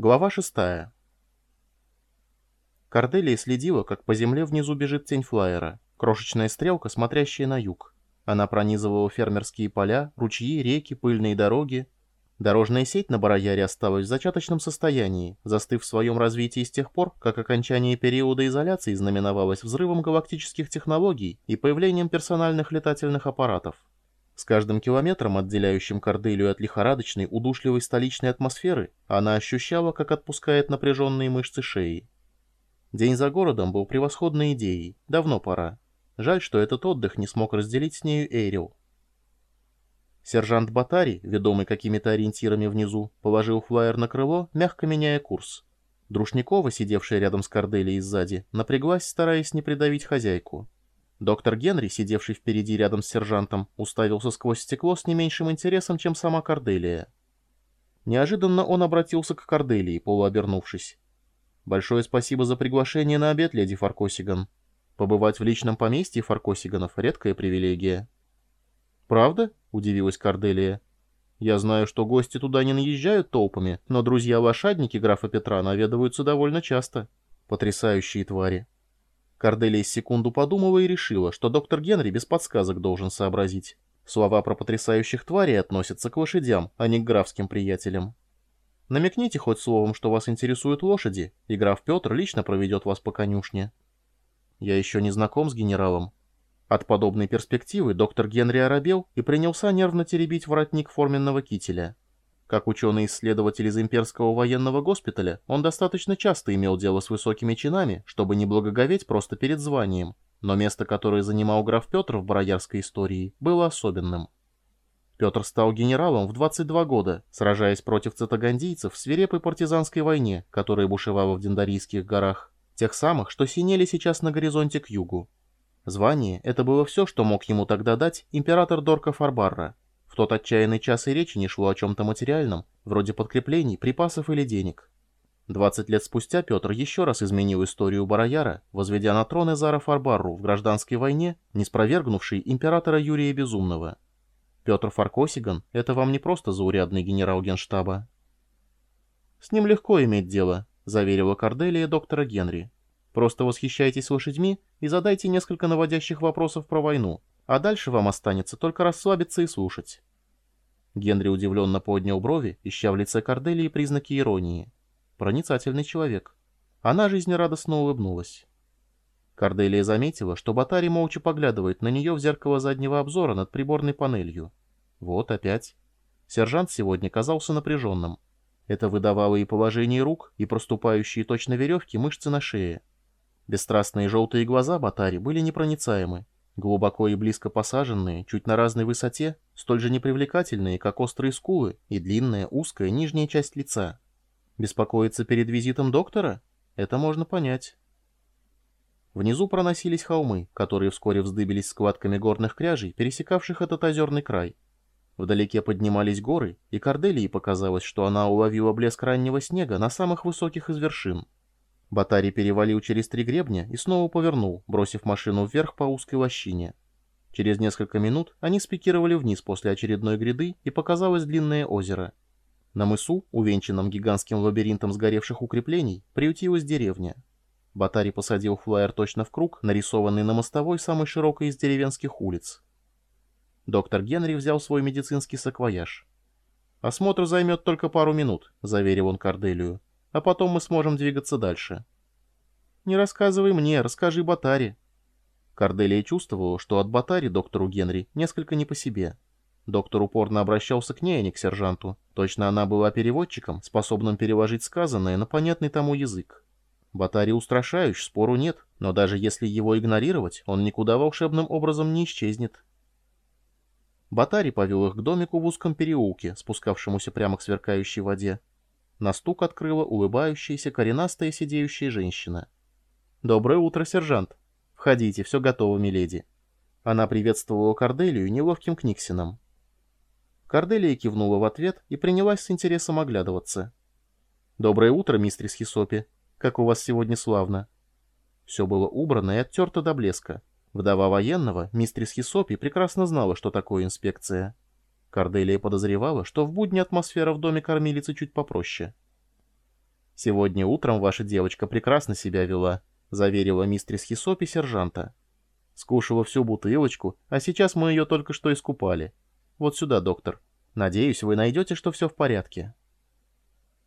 Глава шестая. Корделия следила, как по земле внизу бежит тень флайера, крошечная стрелка, смотрящая на юг. Она пронизывала фермерские поля, ручьи, реки, пыльные дороги. Дорожная сеть на Бараяре осталась в зачаточном состоянии, застыв в своем развитии с тех пор, как окончание периода изоляции знаменовалось взрывом галактических технологий и появлением персональных летательных аппаратов. С каждым километром, отделяющим Корделию от лихорадочной, удушливой столичной атмосферы, она ощущала, как отпускает напряженные мышцы шеи. День за городом был превосходной идеей, давно пора. Жаль, что этот отдых не смог разделить с нею Эйрил. Сержант Батари, ведомый какими-то ориентирами внизу, положил флайер на крыло, мягко меняя курс. Друшникова, сидевшая рядом с Корделией сзади, напряглась, стараясь не придавить хозяйку. Доктор Генри, сидевший впереди рядом с сержантом, уставился сквозь стекло с не меньшим интересом, чем сама Корделия. Неожиданно он обратился к Корделии, полуобернувшись. «Большое спасибо за приглашение на обед, леди Фаркосиган. Побывать в личном поместье Фаркосиганов — редкая привилегия». «Правда?» — удивилась Корделия. «Я знаю, что гости туда не наезжают толпами, но друзья-лошадники графа Петра наведываются довольно часто. Потрясающие твари». Корделия секунду подумала и решила, что доктор Генри без подсказок должен сообразить. Слова про потрясающих тварей относятся к лошадям, а не к графским приятелям. Намекните хоть словом, что вас интересуют лошади, и граф Петр лично проведет вас по конюшне. Я еще не знаком с генералом. От подобной перспективы доктор Генри оробел и принялся нервно теребить воротник форменного кителя. Как ученый-исследователь из имперского военного госпиталя, он достаточно часто имел дело с высокими чинами, чтобы не благоговеть просто перед званием, но место, которое занимал граф Петр в бароярской истории, было особенным. Петр стал генералом в 22 года, сражаясь против цитагандийцев в свирепой партизанской войне, которая бушевала в Дендарийских горах, тех самых, что синели сейчас на горизонте к югу. Звание — это было все, что мог ему тогда дать император Дорка Фарбарра, тот отчаянный час и речи не шло о чем-то материальном, вроде подкреплений, припасов или денег. Двадцать лет спустя Петр еще раз изменил историю Барояра, возведя на трон Эзара Фарбарру в гражданской войне, не спровергнувший императора Юрия Безумного. Петр Фаркосиган — это вам не просто заурядный генерал генштаба. «С ним легко иметь дело», — заверила Корделия доктора Генри. «Просто восхищайтесь лошадьми и задайте несколько наводящих вопросов про войну, а дальше вам останется только расслабиться и слушать». Генри удивленно поднял брови, ища в лице Корделии признаки иронии. Проницательный человек. Она жизнерадостно улыбнулась. Корделия заметила, что Батари молча поглядывает на нее в зеркало заднего обзора над приборной панелью. Вот опять. Сержант сегодня казался напряженным. Это выдавало и положение рук, и проступающие точно веревки мышцы на шее. Бесстрастные желтые глаза Батари были непроницаемы, Глубоко и близко посаженные, чуть на разной высоте, столь же непривлекательные, как острые скулы и длинная, узкая нижняя часть лица. Беспокоиться перед визитом доктора? Это можно понять. Внизу проносились холмы, которые вскоре вздыбились складками горных кряжей, пересекавших этот озерный край. Вдалеке поднимались горы, и Корделии показалось, что она уловила блеск раннего снега на самых высоких из вершин. Батарий перевалил через три гребня и снова повернул, бросив машину вверх по узкой лощине. Через несколько минут они спикировали вниз после очередной гряды, и показалось длинное озеро. На мысу, увенчанном гигантским лабиринтом сгоревших укреплений, приютилась деревня. Батарий посадил флайер точно в круг, нарисованный на мостовой самой широкой из деревенских улиц. Доктор Генри взял свой медицинский саквояж. «Осмотр займет только пару минут», — заверил он Корделию а потом мы сможем двигаться дальше. Не рассказывай мне, расскажи Батаре. Корделия чувствовала, что от Батари доктору Генри несколько не по себе. Доктор упорно обращался к ней, а не к сержанту. Точно она была переводчиком, способным переложить сказанное на понятный тому язык. Батари устрашающий, спору нет, но даже если его игнорировать, он никуда волшебным образом не исчезнет. Батари повел их к домику в узком переулке, спускавшемуся прямо к сверкающей воде. На стук открыла улыбающаяся коренастая сидеющая женщина. «Доброе утро, сержант. Входите, все готово, миледи». Она приветствовала Корделию неловким книксином. Корделия кивнула в ответ и принялась с интересом оглядываться. «Доброе утро, мистерис Хисопи. Как у вас сегодня славно?» Все было убрано и оттерто до блеска. Вдова военного, мистерис Хисопи, прекрасно знала, что такое инспекция. Корделия подозревала, что в будни атмосфера в доме кормилицы чуть попроще. «Сегодня утром ваша девочка прекрасно себя вела», — заверила мистерис Хисопи сержанта. «Скушала всю бутылочку, а сейчас мы ее только что искупали. Вот сюда, доктор. Надеюсь, вы найдете, что все в порядке».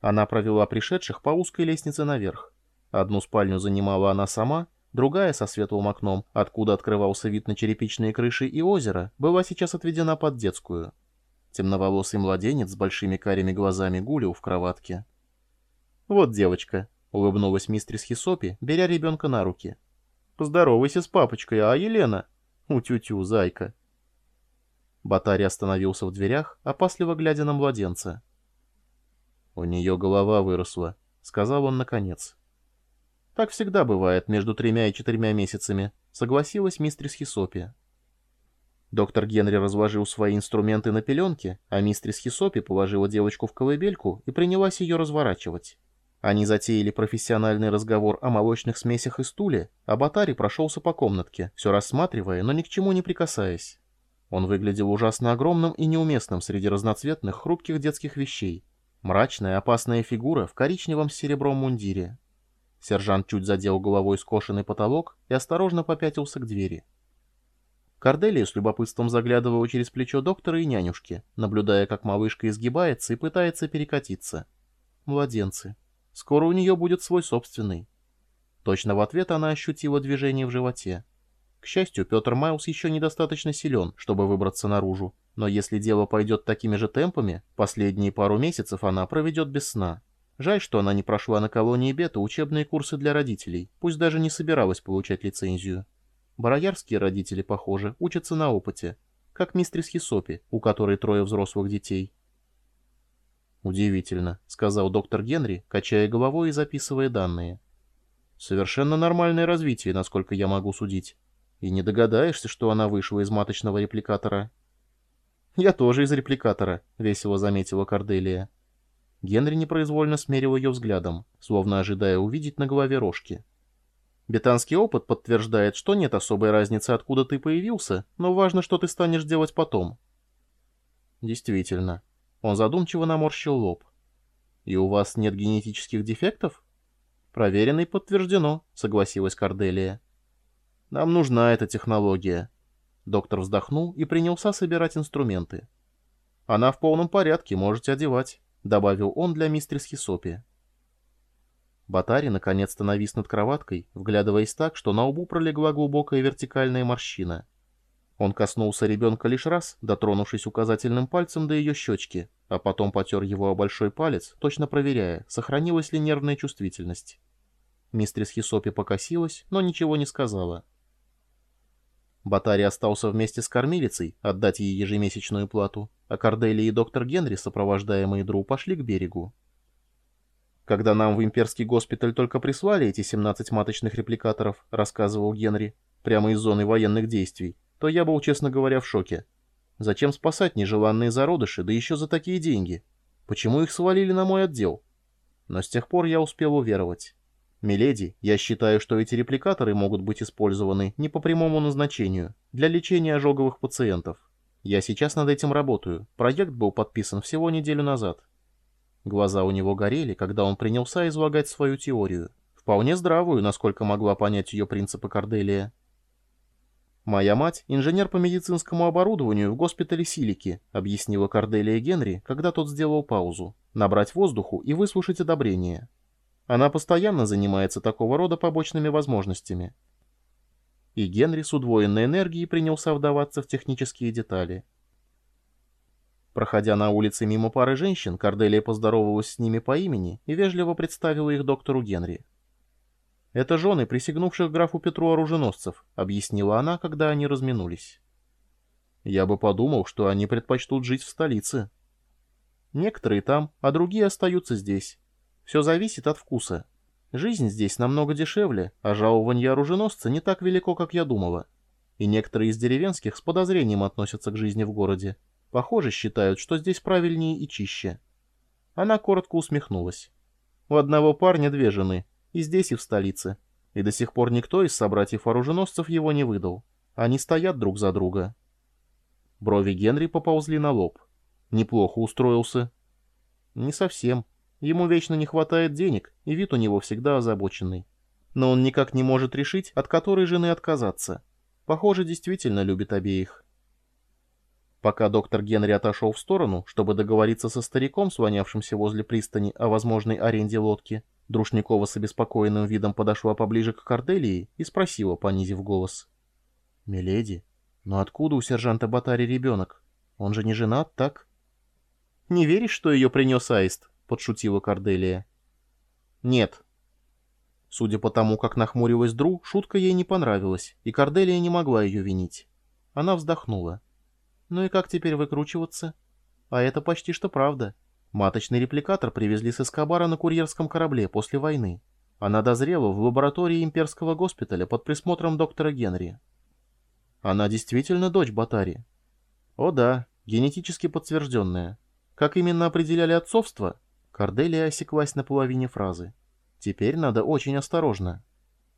Она провела пришедших по узкой лестнице наверх. Одну спальню занимала она сама, другая со светлым окном, откуда открывался вид на черепичные крыши и озеро, была сейчас отведена под детскую. Темноволосый младенец с большими карими глазами гулил в кроватке. «Вот девочка», — улыбнулась мистерис Хисопи, беря ребенка на руки. «Поздоровайся с папочкой, а Елена?» «У-тю-тю, зайка». Батарий остановился в дверях, опасливо глядя на младенца. «У нее голова выросла», — сказал он наконец. «Так всегда бывает между тремя и четырьмя месяцами», — согласилась мистерис Хисопи. Доктор Генри разложил свои инструменты на пеленке, а мистерис Хисопи положила девочку в колыбельку и принялась ее разворачивать. Они затеяли профессиональный разговор о молочных смесях и стуле, а Батари прошелся по комнатке, все рассматривая, но ни к чему не прикасаясь. Он выглядел ужасно огромным и неуместным среди разноцветных хрупких детских вещей. Мрачная, опасная фигура в коричневом с серебром мундире. Сержант чуть задел головой скошенный потолок и осторожно попятился к двери. Корделия с любопытством заглядывала через плечо доктора и нянюшки, наблюдая, как малышка изгибается и пытается перекатиться. Младенцы. Скоро у нее будет свой собственный. Точно в ответ она ощутила движение в животе. К счастью, Петр Майлз еще недостаточно силен, чтобы выбраться наружу, но если дело пойдет такими же темпами, последние пару месяцев она проведет без сна. Жаль, что она не прошла на колонии Бета учебные курсы для родителей, пусть даже не собиралась получать лицензию. Бароярские родители, похоже, учатся на опыте, как мистерис Хисопи, у которой трое взрослых детей. «Удивительно», — сказал доктор Генри, качая головой и записывая данные. «Совершенно нормальное развитие, насколько я могу судить. И не догадаешься, что она вышла из маточного репликатора». «Я тоже из репликатора», — весело заметила Корделия. Генри непроизвольно смерил ее взглядом, словно ожидая увидеть на голове рожки. Бетанский опыт подтверждает, что нет особой разницы, откуда ты появился, но важно, что ты станешь делать потом. Действительно. Он задумчиво наморщил лоб. И у вас нет генетических дефектов? Проверено и подтверждено, согласилась Корделия. Нам нужна эта технология. Доктор вздохнул и принялся собирать инструменты. Она в полном порядке, можете одевать. — добавил он для мистерс Хисопи. Батари наконец-то навис над кроваткой, вглядываясь так, что на лбу пролегла глубокая вертикальная морщина. Он коснулся ребенка лишь раз, дотронувшись указательным пальцем до ее щечки, а потом потер его о большой палец, точно проверяя, сохранилась ли нервная чувствительность. Мистерис Хисопи покосилась, но ничего не сказала. Батари остался вместе с кормилицей, отдать ей ежемесячную плату, а Кордели и доктор Генри, сопровождаемые Дру, пошли к берегу. «Когда нам в имперский госпиталь только прислали эти 17 маточных репликаторов», — рассказывал Генри, прямо из зоны военных действий, то я был, честно говоря, в шоке. Зачем спасать нежеланные зародыши, да еще за такие деньги? Почему их свалили на мой отдел? Но с тех пор я успел уверовать. «Миледи, я считаю, что эти репликаторы могут быть использованы не по прямому назначению, для лечения ожоговых пациентов. Я сейчас над этим работаю. Проект был подписан всего неделю назад». Глаза у него горели, когда он принялся излагать свою теорию. Вполне здравую, насколько могла понять ее принципы Корделия. «Моя мать — инженер по медицинскому оборудованию в госпитале Силики», — объяснила Корделия Генри, когда тот сделал паузу. «Набрать воздуху и выслушать одобрение». Она постоянно занимается такого рода побочными возможностями. И Генри с удвоенной энергией принялся вдаваться в технические детали. Проходя на улице мимо пары женщин, Корделия поздоровалась с ними по имени и вежливо представила их доктору Генри. «Это жены присягнувших графу Петру оруженосцев», — объяснила она, когда они разминулись. «Я бы подумал, что они предпочтут жить в столице. Некоторые там, а другие остаются здесь. Все зависит от вкуса. Жизнь здесь намного дешевле, а жалование оруженосца не так велико, как я думала. И некоторые из деревенских с подозрением относятся к жизни в городе. Похоже, считают, что здесь правильнее и чище. Она коротко усмехнулась. У одного парня две жены, и здесь, и в столице. И до сих пор никто из собратьев-оруженосцев его не выдал. Они стоят друг за друга. Брови Генри поползли на лоб. Неплохо устроился. Не совсем. Ему вечно не хватает денег, и вид у него всегда озабоченный. Но он никак не может решить, от которой жены отказаться. Похоже, действительно любит обеих. Пока доктор Генри отошел в сторону, чтобы договориться со стариком, слонявшимся возле пристани о возможной аренде лодки, Друшникова с обеспокоенным видом подошла поближе к Корделии и спросила, понизив голос. «Миледи, но откуда у сержанта Батари ребенок? Он же не женат, так?» «Не веришь, что ее принес Аист?» — подшутила Корделия. «Нет». Судя по тому, как нахмурилась Дру, шутка ей не понравилась, и Корделия не могла ее винить. Она вздохнула. Ну и как теперь выкручиваться? А это почти что правда. Маточный репликатор привезли с Эскобара на курьерском корабле после войны. Она дозрела в лаборатории имперского госпиталя под присмотром доктора Генри. Она действительно дочь Батари? О да, генетически подтвержденная. Как именно определяли отцовство? Корделия осеклась на половине фразы. Теперь надо очень осторожно.